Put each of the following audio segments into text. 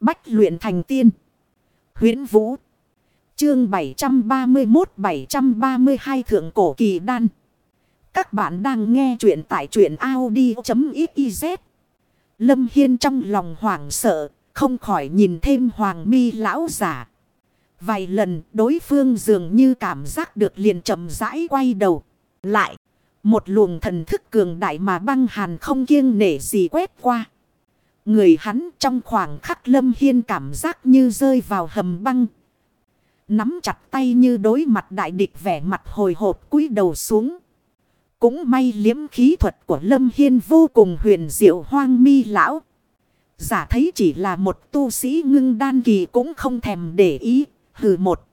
Bách luyện thành tiên. huyễn Vũ. Chương 731-732 Thượng Cổ Kỳ Đan. Các bạn đang nghe truyện tại truyện Audi.xyz. Lâm Hiên trong lòng hoảng sợ. Không khỏi nhìn thêm hoàng mi lão giả. Vài lần, đối phương dường như cảm giác được liền chậm rãi quay đầu. Lại. Một luồng thần thức cường đại mà băng hàn không kiêng nể gì quét qua. Người hắn trong khoảng khắc lâm hiên cảm giác như rơi vào hầm băng. Nắm chặt tay như đối mặt đại địch vẻ mặt hồi hộp cúi đầu xuống. Cũng may liếm khí thuật của lâm hiên vô cùng huyền diệu hoang mi lão. Giả thấy chỉ là một tu sĩ ngưng đan kỳ cũng không thèm để ý. Hừ một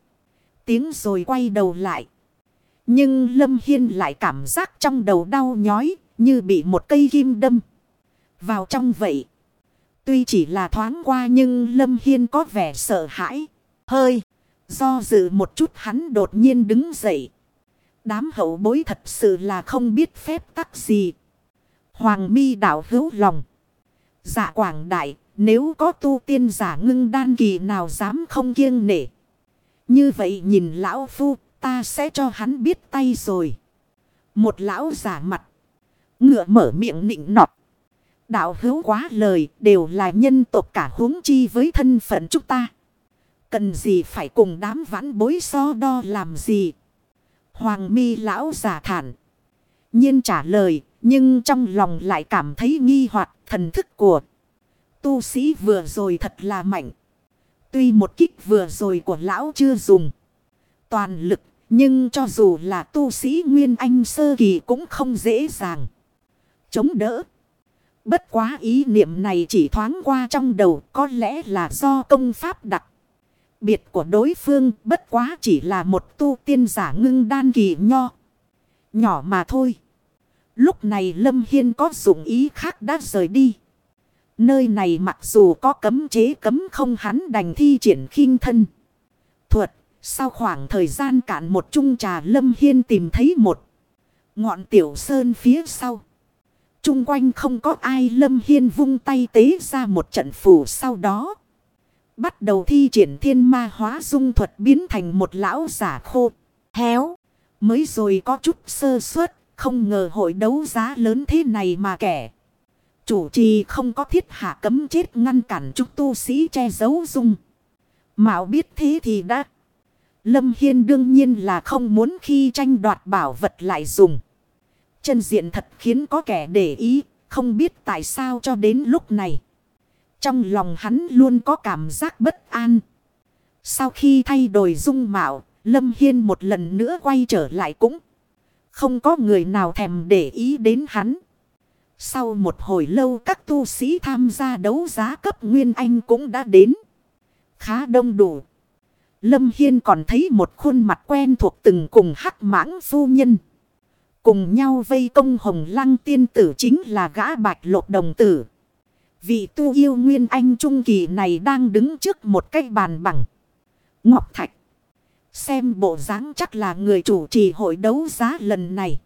tiếng rồi quay đầu lại. Nhưng Lâm Hiên lại cảm giác trong đầu đau nhói, như bị một cây kim đâm. Vào trong vậy. Tuy chỉ là thoáng qua nhưng Lâm Hiên có vẻ sợ hãi. Hơi. Do dự một chút hắn đột nhiên đứng dậy. Đám hậu bối thật sự là không biết phép tắc gì. Hoàng mi đảo hữu lòng. Dạ quảng đại. Nếu có tu tiên giả ngưng đan kỳ nào dám không kiêng nể. Như vậy nhìn lão phu, ta sẽ cho hắn biết tay rồi. Một lão giả mặt. Ngựa mở miệng nịnh nọt. Đạo hữu quá lời, đều là nhân tộc cả huống chi với thân phận chúng ta. Cần gì phải cùng đám vãn bối so đo làm gì. Hoàng mi lão giả thản. nhiên trả lời. Nhưng trong lòng lại cảm thấy nghi hoặc, thần thức của. Tu sĩ vừa rồi thật là mạnh. Tuy một kích vừa rồi của lão chưa dùng. Toàn lực. Nhưng cho dù là tu sĩ Nguyên Anh sơ kỳ cũng không dễ dàng. Chống đỡ. Bất quá ý niệm này chỉ thoáng qua trong đầu, có lẽ là do công pháp đặc. Biệt của đối phương, bất quá chỉ là một tu tiên giả ngưng đan kỳ nho. Nhỏ mà thôi. Lúc này Lâm Hiên có dụng ý khác đã rời đi. Nơi này mặc dù có cấm chế cấm không hắn đành thi triển khinh thân. Thuật. Sau khoảng thời gian cạn một chung trà Lâm Hiên tìm thấy một ngọn tiểu sơn phía sau. Trung quanh không có ai Lâm Hiên vung tay tế ra một trận phù sau đó. Bắt đầu thi triển thiên ma hóa dung thuật biến thành một lão giả khô, héo. Mới rồi có chút sơ suất, không ngờ hội đấu giá lớn thế này mà kẻ. Chủ trì không có thiết hạ cấm chết ngăn cản chút tu sĩ che giấu dung. Mạo biết thế thì đã. Lâm Hiên đương nhiên là không muốn khi tranh đoạt bảo vật lại dùng. Chân diện thật khiến có kẻ để ý, không biết tại sao cho đến lúc này. Trong lòng hắn luôn có cảm giác bất an. Sau khi thay đổi dung mạo, Lâm Hiên một lần nữa quay trở lại cũng không có người nào thèm để ý đến hắn. Sau một hồi lâu các tu sĩ tham gia đấu giá cấp Nguyên Anh cũng đã đến. Khá đông đủ. Lâm Hiên còn thấy một khuôn mặt quen thuộc từng cùng hắc mãng phu nhân. Cùng nhau vây công hồng lăng tiên tử chính là gã bạch lột đồng tử. Vị tu yêu nguyên anh trung kỳ này đang đứng trước một cái bàn bằng. Ngọc Thạch. Xem bộ dáng chắc là người chủ trì hội đấu giá lần này.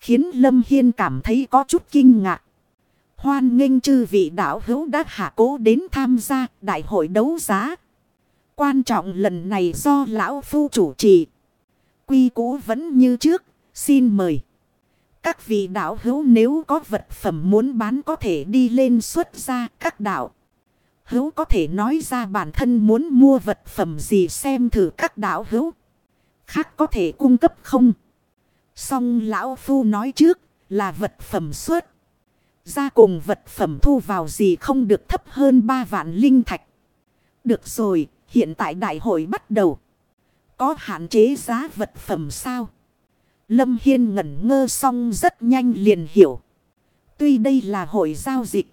Khiến Lâm Hiên cảm thấy có chút kinh ngạc. Hoan nghênh chư vị đạo hữu đã hạ cố đến tham gia đại hội đấu giá. Quan trọng lần này do lão phu chủ trì. Quy cũ vẫn như trước, xin mời. Các vị đạo hữu nếu có vật phẩm muốn bán có thể đi lên xuất ra các đạo. Hữu có thể nói ra bản thân muốn mua vật phẩm gì xem thử các đạo hữu. Khác có thể cung cấp không? Xong lão phu nói trước là vật phẩm xuất. Ra cùng vật phẩm thu vào gì không được thấp hơn 3 vạn linh thạch. Được rồi, hiện tại đại hội bắt đầu. Có hạn chế giá vật phẩm sao? Lâm Hiên ngẩn ngơ xong rất nhanh liền hiểu. Tuy đây là hội giao dịch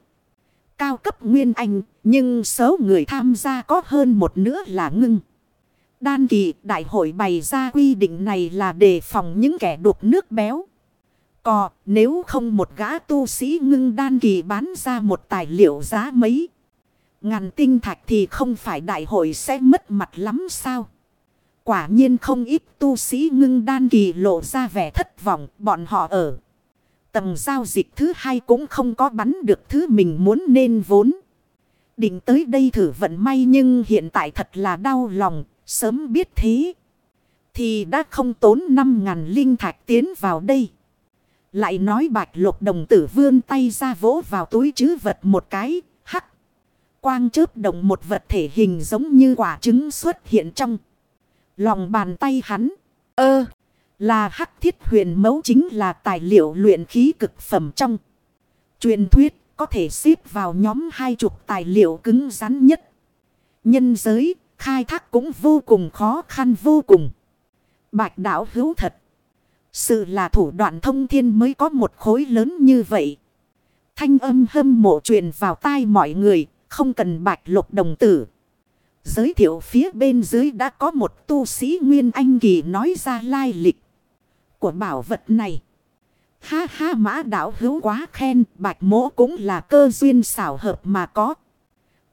cao cấp nguyên anh, nhưng số người tham gia có hơn một nửa là ngưng. Đan kỳ đại hội bày ra quy định này là đề phòng những kẻ đục nước béo. Cò nếu không một gã tu sĩ ngưng đan kỳ bán ra một tài liệu giá mấy. Ngàn tinh thạch thì không phải đại hội sẽ mất mặt lắm sao. Quả nhiên không ít tu sĩ ngưng đan kỳ lộ ra vẻ thất vọng bọn họ ở. Tầng giao dịch thứ hai cũng không có bắn được thứ mình muốn nên vốn. Định tới đây thử vận may nhưng hiện tại thật là đau lòng, sớm biết thế. Thì đã không tốn 5.000 linh thạch tiến vào đây. Lại nói bạch lục đồng tử vươn tay ra vỗ vào túi chứ vật một cái, hắc. Quang chớp động một vật thể hình giống như quả trứng xuất hiện trong. Lòng bàn tay hắn. Ơ, là hắc thiết huyền mẫu chính là tài liệu luyện khí cực phẩm trong. Truyền thuyết có thể xếp vào nhóm hai chục tài liệu cứng rắn nhất. Nhân giới, khai thác cũng vô cùng khó khăn vô cùng. Bạch đảo hữu thật. Sự là thủ đoạn thông thiên mới có một khối lớn như vậy. Thanh âm hâm mộ truyền vào tai mọi người, không cần bạch lục đồng tử. Giới thiệu phía bên dưới đã có một tu sĩ Nguyên Anh Kỳ nói ra lai lịch của bảo vật này. Ha ha mã đảo hữu quá khen, bạch mỗ cũng là cơ duyên xảo hợp mà có.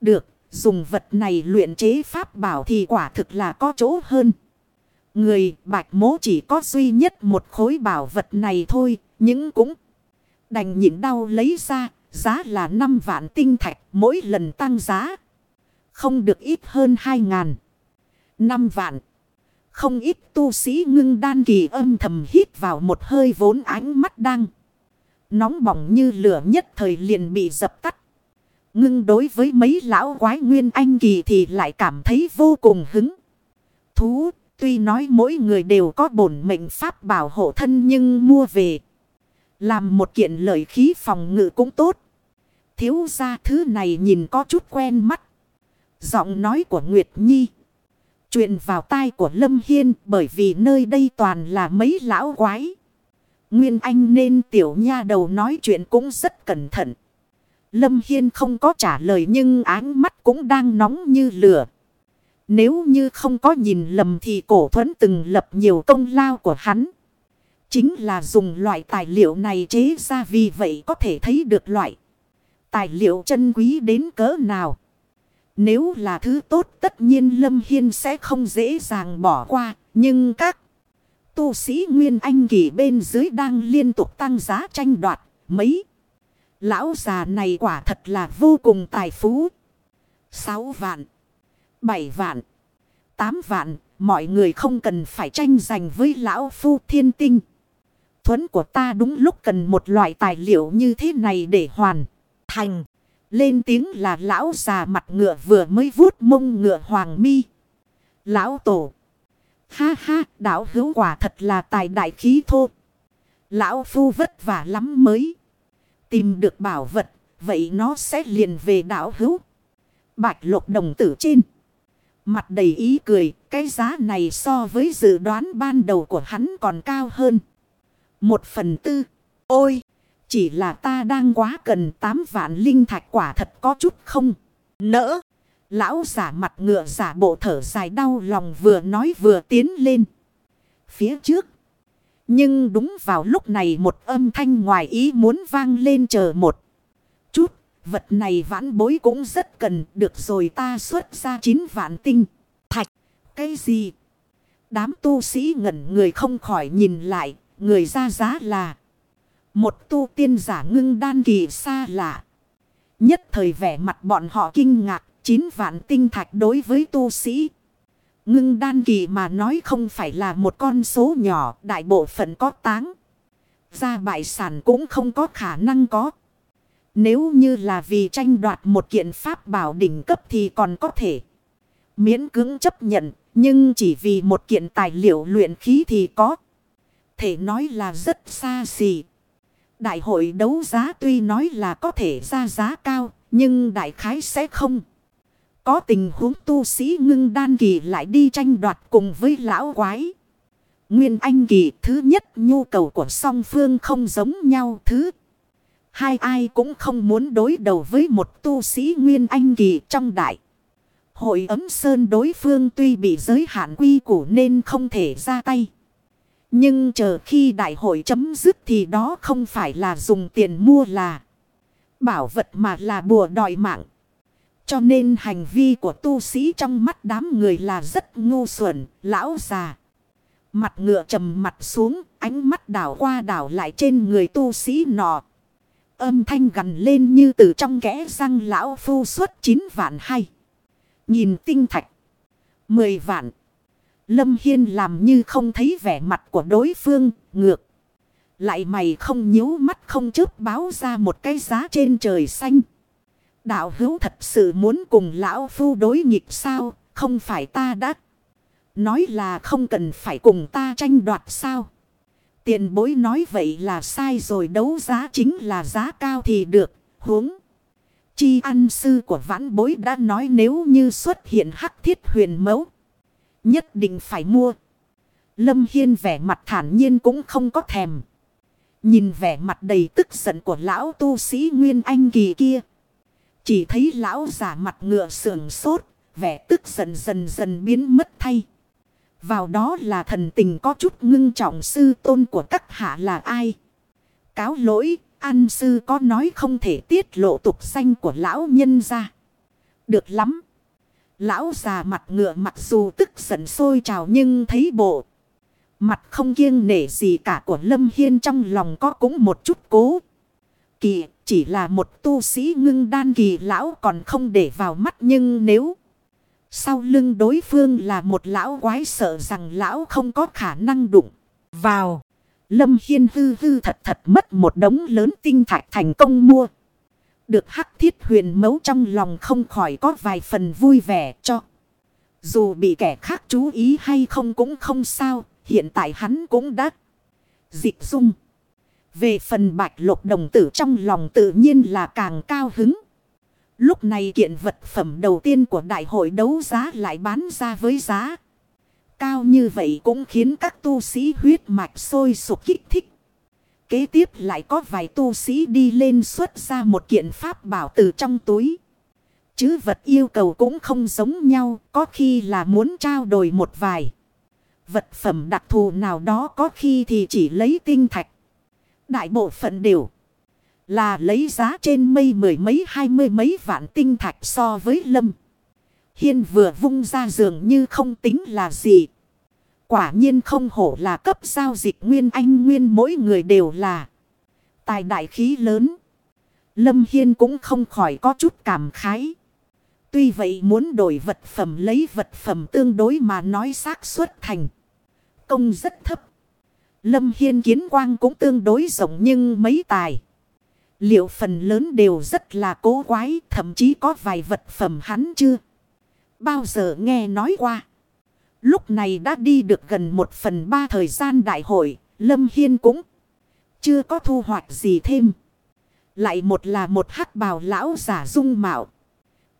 Được, dùng vật này luyện chế pháp bảo thì quả thực là có chỗ hơn. Người bạch mỗ chỉ có duy nhất một khối bảo vật này thôi, nhưng cũng đành nhịn đau lấy ra, giá là 5 vạn tinh thạch mỗi lần tăng giá. Không được ít hơn 2 ngàn. 5 vạn. Không ít tu sĩ ngưng đan kỳ âm thầm hít vào một hơi vốn ánh mắt đang. Nóng bỏng như lửa nhất thời liền bị dập tắt. Ngưng đối với mấy lão quái nguyên anh kỳ thì lại cảm thấy vô cùng hứng. Thú, tuy nói mỗi người đều có bổn mệnh pháp bảo hộ thân nhưng mua về. Làm một kiện lợi khí phòng ngự cũng tốt. Thiếu ra thứ này nhìn có chút quen mắt. Giọng nói của Nguyệt Nhi. Chuyện vào tai của Lâm Hiên bởi vì nơi đây toàn là mấy lão quái. Nguyên Anh nên tiểu nha đầu nói chuyện cũng rất cẩn thận. Lâm Hiên không có trả lời nhưng áng mắt cũng đang nóng như lửa. Nếu như không có nhìn lầm thì cổ thuẫn từng lập nhiều công lao của hắn. Chính là dùng loại tài liệu này chế ra vì vậy có thể thấy được loại tài liệu chân quý đến cỡ nào. Nếu là thứ tốt tất nhiên Lâm Hiên sẽ không dễ dàng bỏ qua. Nhưng các tu sĩ Nguyên Anh kỳ bên dưới đang liên tục tăng giá tranh đoạt. Mấy lão già này quả thật là vô cùng tài phú. 6 vạn, 7 vạn, 8 vạn. Mọi người không cần phải tranh giành với lão phu thiên tinh. Thuấn của ta đúng lúc cần một loại tài liệu như thế này để hoàn thành. Lên tiếng là lão già mặt ngựa vừa mới vuốt mông ngựa hoàng mi. Lão tổ. Ha ha, đạo hữu quả thật là tài đại khí thô. Lão phu vất vả lắm mới. Tìm được bảo vật, vậy nó sẽ liền về đạo hữu. Bạch lục đồng tử trên. Mặt đầy ý cười, cái giá này so với dự đoán ban đầu của hắn còn cao hơn. Một phần tư. Ôi! Chỉ là ta đang quá cần 8 vạn linh thạch quả thật có chút không. Nỡ. Lão giả mặt ngựa giả bộ thở dài đau lòng vừa nói vừa tiến lên. Phía trước. Nhưng đúng vào lúc này một âm thanh ngoài ý muốn vang lên chờ một chút. Vật này vãn bối cũng rất cần. Được rồi ta xuất ra 9 vạn tinh. Thạch. Cái gì? Đám tu sĩ ngẩn người không khỏi nhìn lại. Người ra giá là. Một tu tiên giả ngưng đan kỳ xa lạ. Nhất thời vẻ mặt bọn họ kinh ngạc. Chín vạn tinh thạch đối với tu sĩ. Ngưng đan kỳ mà nói không phải là một con số nhỏ. Đại bộ phận có táng. Ra bại sản cũng không có khả năng có. Nếu như là vì tranh đoạt một kiện pháp bảo đỉnh cấp thì còn có thể. Miễn cưỡng chấp nhận. Nhưng chỉ vì một kiện tài liệu luyện khí thì có. Thể nói là rất xa xỉ. Đại hội đấu giá tuy nói là có thể ra giá cao, nhưng đại khái sẽ không. Có tình huống tu sĩ ngưng đan kỳ lại đi tranh đoạt cùng với lão quái. Nguyên Anh kỳ thứ nhất nhu cầu của song phương không giống nhau thứ. Hai ai cũng không muốn đối đầu với một tu sĩ Nguyên Anh kỳ trong đại. Hội ấm sơn đối phương tuy bị giới hạn quy củ nên không thể ra tay. Nhưng chờ khi đại hội chấm dứt thì đó không phải là dùng tiền mua là bảo vật mà là bùa đòi mạng. Cho nên hành vi của tu sĩ trong mắt đám người là rất ngu xuẩn, lão già. Mặt ngựa trầm mặt xuống, ánh mắt đảo qua đảo lại trên người tu sĩ nọ. Âm thanh gần lên như từ trong kẽ răng lão phu xuất 9 vạn hay. Nhìn tinh thạch. 10 vạn. Lâm Hiên làm như không thấy vẻ mặt của đối phương, ngược. Lại mày không nhíu mắt không chớp báo ra một cái giá trên trời xanh. Đạo hữu thật sự muốn cùng lão phu đối nghịch sao, không phải ta đã. Nói là không cần phải cùng ta tranh đoạt sao. Tiền bối nói vậy là sai rồi đấu giá chính là giá cao thì được, huống. Chi ăn sư của vãn bối đã nói nếu như xuất hiện hắc thiết huyền mẫu. Nhất định phải mua. Lâm Hiên vẻ mặt thản nhiên cũng không có thèm. Nhìn vẻ mặt đầy tức giận của lão tu sĩ Nguyên Anh kỳ kia. Chỉ thấy lão giả mặt ngựa sườn sốt, vẻ tức giận dần dần biến mất thay. Vào đó là thần tình có chút ngưng trọng sư tôn của các hạ là ai. Cáo lỗi, an sư có nói không thể tiết lộ tục danh của lão nhân ra. Được lắm. Lão già mặt ngựa mặc dù tức giận sôi trào nhưng thấy bộ. Mặt không kiêng nể gì cả của Lâm Hiên trong lòng có cũng một chút cố. Kỳ chỉ là một tu sĩ ngưng đan kỳ lão còn không để vào mắt nhưng nếu... Sau lưng đối phương là một lão quái sợ rằng lão không có khả năng đụng vào. Lâm Hiên hư hư thật thật mất một đống lớn tinh thạch thành công mua. Được hắc thiết huyền mấu trong lòng không khỏi có vài phần vui vẻ cho. Dù bị kẻ khác chú ý hay không cũng không sao, hiện tại hắn cũng đã dịch dung. Về phần bạch lục đồng tử trong lòng tự nhiên là càng cao hứng. Lúc này kiện vật phẩm đầu tiên của đại hội đấu giá lại bán ra với giá. Cao như vậy cũng khiến các tu sĩ huyết mạch sôi sục kích thích. Kế tiếp lại có vài tu sĩ đi lên xuất ra một kiện pháp bảo từ trong túi. Chứ vật yêu cầu cũng không giống nhau, có khi là muốn trao đổi một vài. Vật phẩm đặc thù nào đó có khi thì chỉ lấy tinh thạch. Đại bộ phận đều là lấy giá trên mây mười mấy hai mươi mấy vạn tinh thạch so với lâm. Hiên vừa vung ra dường như không tính là gì. Quả nhiên không hổ là cấp giao dịch nguyên anh nguyên mỗi người đều là tài đại khí lớn. Lâm Hiên cũng không khỏi có chút cảm khái. Tuy vậy muốn đổi vật phẩm lấy vật phẩm tương đối mà nói xác suất thành. Công rất thấp. Lâm Hiên kiến quang cũng tương đối rộng nhưng mấy tài. Liệu phần lớn đều rất là cố quái, thậm chí có vài vật phẩm hắn chưa. Bao giờ nghe nói qua. Lúc này đã đi được gần một phần ba thời gian đại hội. Lâm Hiên cũng chưa có thu hoạch gì thêm. Lại một là một hắc bào lão giả dung mạo.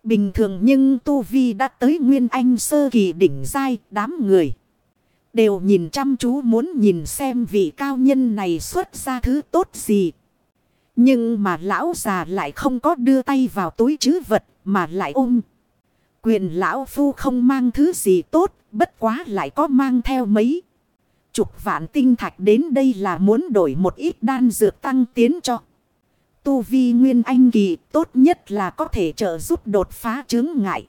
Bình thường nhưng Tu Vi đã tới Nguyên Anh sơ kỳ đỉnh giai, đám người. Đều nhìn chăm chú muốn nhìn xem vị cao nhân này xuất ra thứ tốt gì. Nhưng mà lão già lại không có đưa tay vào túi chứ vật, mà lại ôm. Quyền lão phu không mang thứ gì tốt, bất quá lại có mang theo mấy. Chục vạn tinh thạch đến đây là muốn đổi một ít đan dược tăng tiến cho. Tu vi nguyên anh kỳ tốt nhất là có thể trợ giúp đột phá chứng ngại.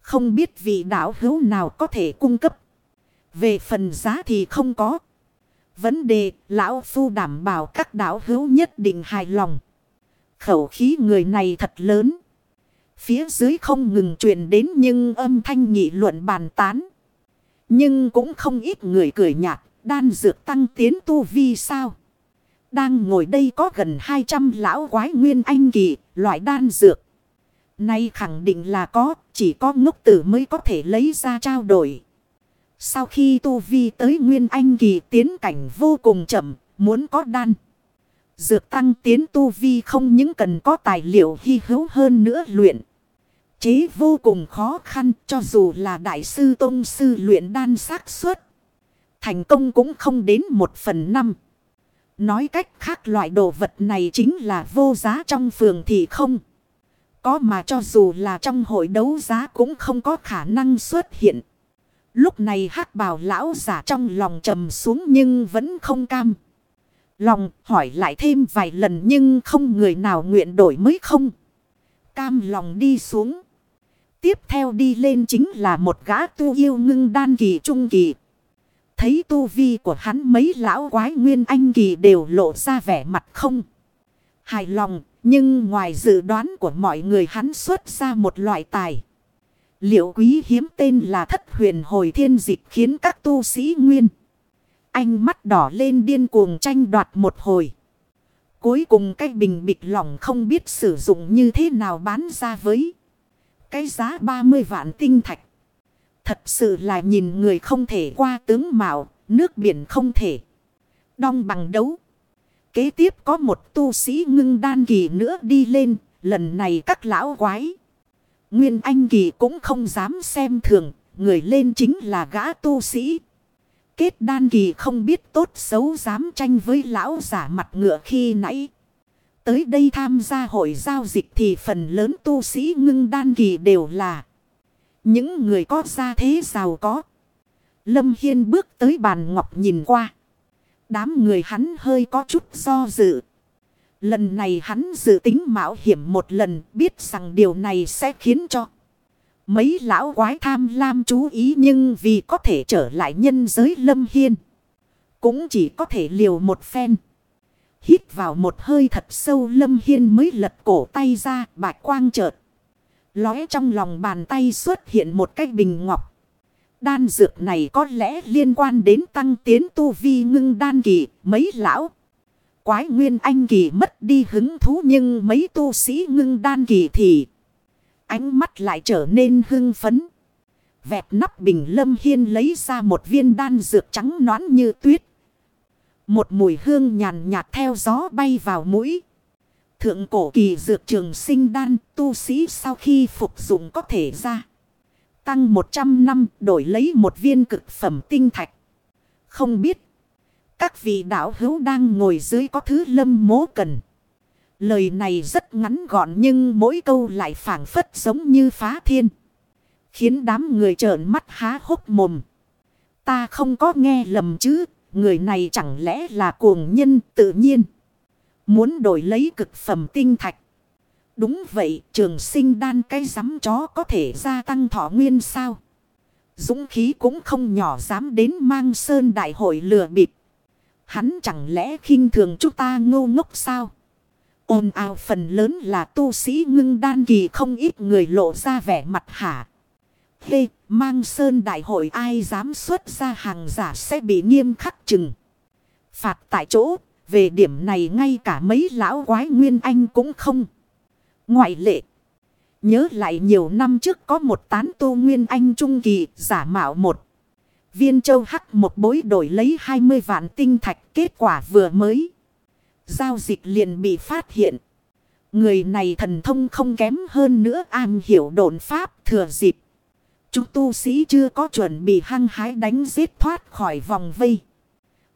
Không biết vị đạo hữu nào có thể cung cấp. Về phần giá thì không có. Vấn đề, lão phu đảm bảo các đạo hữu nhất định hài lòng. Khẩu khí người này thật lớn. Phía dưới không ngừng truyền đến nhưng âm thanh nghị luận bàn tán. Nhưng cũng không ít người cười nhạt, đan dược tăng tiến tu vi sao. Đang ngồi đây có gần 200 lão quái nguyên anh kỳ, loại đan dược. Nay khẳng định là có, chỉ có ngốc tử mới có thể lấy ra trao đổi. Sau khi tu vi tới nguyên anh kỳ tiến cảnh vô cùng chậm, muốn có đan. Dược tăng tiến tu vi không những cần có tài liệu hy hữu hơn nữa luyện. Chế vô cùng khó khăn cho dù là đại sư tôn sư luyện đan xác suất. Thành công cũng không đến một phần năm. Nói cách khác loại đồ vật này chính là vô giá trong phường thì không. Có mà cho dù là trong hội đấu giá cũng không có khả năng xuất hiện. Lúc này hắc bào lão giả trong lòng trầm xuống nhưng vẫn không cam. Lòng hỏi lại thêm vài lần nhưng không người nào nguyện đổi mới không. Cam lòng đi xuống. Tiếp theo đi lên chính là một gã tu yêu ngưng đan kỳ trung kỳ. Thấy tu vi của hắn mấy lão quái nguyên anh kỳ đều lộ ra vẻ mặt không. Hài lòng, nhưng ngoài dự đoán của mọi người hắn xuất ra một loại tài. Liệu quý hiếm tên là thất huyền hồi thiên dịch khiến các tu sĩ nguyên. Anh mắt đỏ lên điên cuồng tranh đoạt một hồi. Cuối cùng cái bình bịch lỏng không biết sử dụng như thế nào bán ra với. Cái giá 30 vạn tinh thạch. Thật sự là nhìn người không thể qua tướng mạo, nước biển không thể. Đong bằng đấu. Kế tiếp có một tu sĩ ngưng đan kỳ nữa đi lên, lần này các lão quái. Nguyên Anh kỳ cũng không dám xem thường, người lên chính là gã tu sĩ. Kết đan kỳ không biết tốt xấu dám tranh với lão giả mặt ngựa khi nãy. Tới đây tham gia hội giao dịch thì phần lớn tu sĩ ngưng đan kỳ đều là những người có gia thế giàu có. Lâm Hiên bước tới bàn ngọc nhìn qua. Đám người hắn hơi có chút do dự. Lần này hắn dự tính mạo hiểm một lần, biết rằng điều này sẽ khiến cho mấy lão quái tham lam chú ý nhưng vì có thể trở lại nhân giới lâm hiên. Cũng chỉ có thể liều một phen. Hít vào một hơi thật sâu lâm hiên mới lật cổ tay ra, bạch quang chợt. Lóe trong lòng bàn tay xuất hiện một cái bình ngọc. Đan dược này có lẽ liên quan đến tăng tiến tu vi ngưng đan kỳ, mấy lão. Quái nguyên anh kỳ mất đi hứng thú nhưng mấy tu sĩ ngưng đan kỳ thì ánh mắt lại trở nên hưng phấn. Vẹt nắp bình lâm hiên lấy ra một viên đan dược trắng nõn như tuyết. Một mùi hương nhàn nhạt theo gió bay vào mũi. Thượng cổ kỳ dược trường sinh đan, tu sĩ sau khi phục dụng có thể ra. Tăng 100 năm, đổi lấy một viên cực phẩm tinh thạch. Không biết. Các vị đạo hữu đang ngồi dưới có thứ lâm mố cần. Lời này rất ngắn gọn nhưng mỗi câu lại phảng phất giống như phá thiên. Khiến đám người trợn mắt há hốc mồm. Ta không có nghe lầm chứ. Người này chẳng lẽ là cuồng nhân tự nhiên. Muốn đổi lấy cực phẩm tinh thạch. Đúng vậy, trường sinh đan cái rắm chó có thể gia tăng thọ nguyên sao? Dũng khí cũng không nhỏ dám đến mang sơn đại hội lừa bịp. Hắn chẳng lẽ khinh thường chúng ta ngô ngốc sao? ồn ào phần lớn là tu sĩ ngưng đan kỳ không ít người lộ ra vẻ mặt hả. Hê, mang sơn đại hội ai dám xuất ra hàng giả sẽ bị nghiêm khắc chừng. Phạt tại chỗ, về điểm này ngay cả mấy lão quái nguyên anh cũng không. Ngoại lệ. Nhớ lại nhiều năm trước có một tán tu nguyên anh trung kỳ giả mạo một. Viên châu hắc một bối đổi lấy 20 vạn tinh thạch kết quả vừa mới. Giao dịch liền bị phát hiện. Người này thần thông không kém hơn nữa an hiểu độn pháp thừa dịp. Chúng tu sĩ chưa có chuẩn bị hăng hái đánh giết thoát khỏi vòng vây.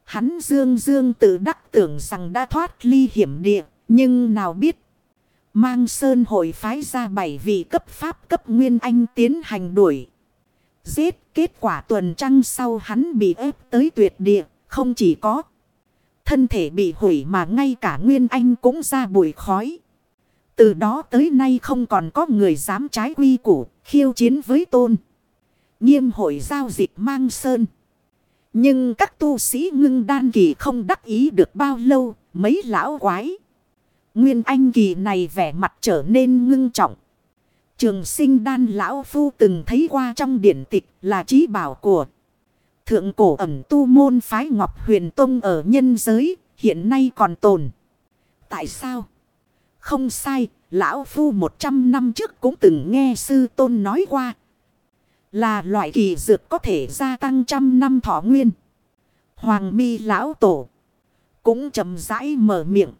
Hắn dương dương tự đắc tưởng rằng đã thoát ly hiểm địa. Nhưng nào biết. Mang sơn hội phái ra bảy vị cấp pháp cấp nguyên anh tiến hành đuổi. Giết kết quả tuần trăng sau hắn bị ép tới tuyệt địa. Không chỉ có. Thân thể bị hủy mà ngay cả nguyên anh cũng ra bụi khói. Từ đó tới nay không còn có người dám trái quy củ, khiêu chiến với tôn. Nghiêm hội giao dịch mang sơn. Nhưng các tu sĩ ngưng đan kỳ không đắc ý được bao lâu, mấy lão quái. Nguyên anh kỳ này vẻ mặt trở nên ngưng trọng. Trường sinh đan lão phu từng thấy qua trong điển tịch là trí bảo của. Thượng cổ ẩm tu môn phái Ngọc Huyền Tông ở nhân giới, hiện nay còn tồn. Tại sao? Không sai, lão phu 100 năm trước cũng từng nghe sư tôn nói qua. Là loại kỳ dược có thể gia tăng trăm năm thọ nguyên. Hoàng mi lão tổ. Cũng chầm rãi mở miệng.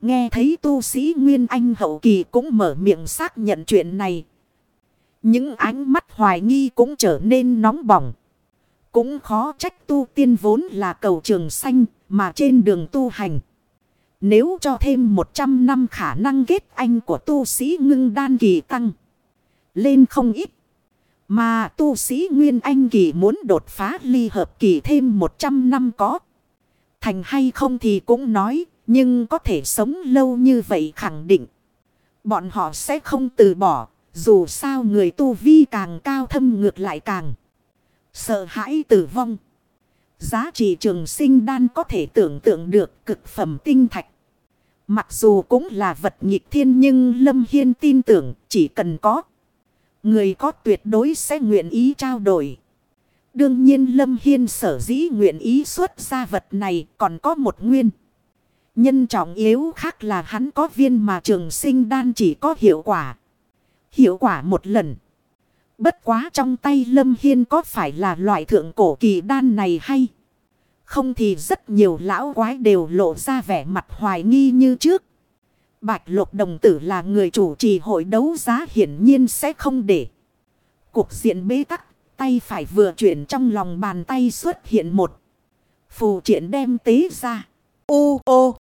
Nghe thấy tu sĩ Nguyên Anh hậu kỳ cũng mở miệng xác nhận chuyện này. Những ánh mắt hoài nghi cũng trở nên nóng bỏng. Cũng khó trách tu tiên vốn là cầu trường xanh mà trên đường tu hành. Nếu cho thêm 100 năm khả năng kết anh của tu sĩ ngưng đan kỳ tăng. Lên không ít. Mà tu sĩ Nguyên Anh kỳ muốn đột phá ly hợp kỳ thêm 100 năm có. Thành hay không thì cũng nói. Nhưng có thể sống lâu như vậy khẳng định. Bọn họ sẽ không từ bỏ. Dù sao người tu vi càng cao thâm ngược lại càng. Sợ hãi tử vong. Giá trị trường sinh đan có thể tưởng tượng được cực phẩm tinh thạch. Mặc dù cũng là vật nghịch thiên nhưng Lâm Hiên tin tưởng chỉ cần có. Người có tuyệt đối sẽ nguyện ý trao đổi. Đương nhiên Lâm Hiên sở dĩ nguyện ý xuất ra vật này còn có một nguyên. Nhân trọng yếu khác là hắn có viên mà trường sinh đan chỉ có hiệu quả. Hiệu quả một lần. Bất quá trong tay Lâm Hiên có phải là loại thượng cổ kỳ đan này hay? Không thì rất nhiều lão quái đều lộ ra vẻ mặt hoài nghi như trước. Bạch lục đồng tử là người chủ trì hội đấu giá hiển nhiên sẽ không để. Cuộc diện bế tắc, tay phải vừa chuyển trong lòng bàn tay xuất hiện một. Phù triển đem tế ra. Ô ô!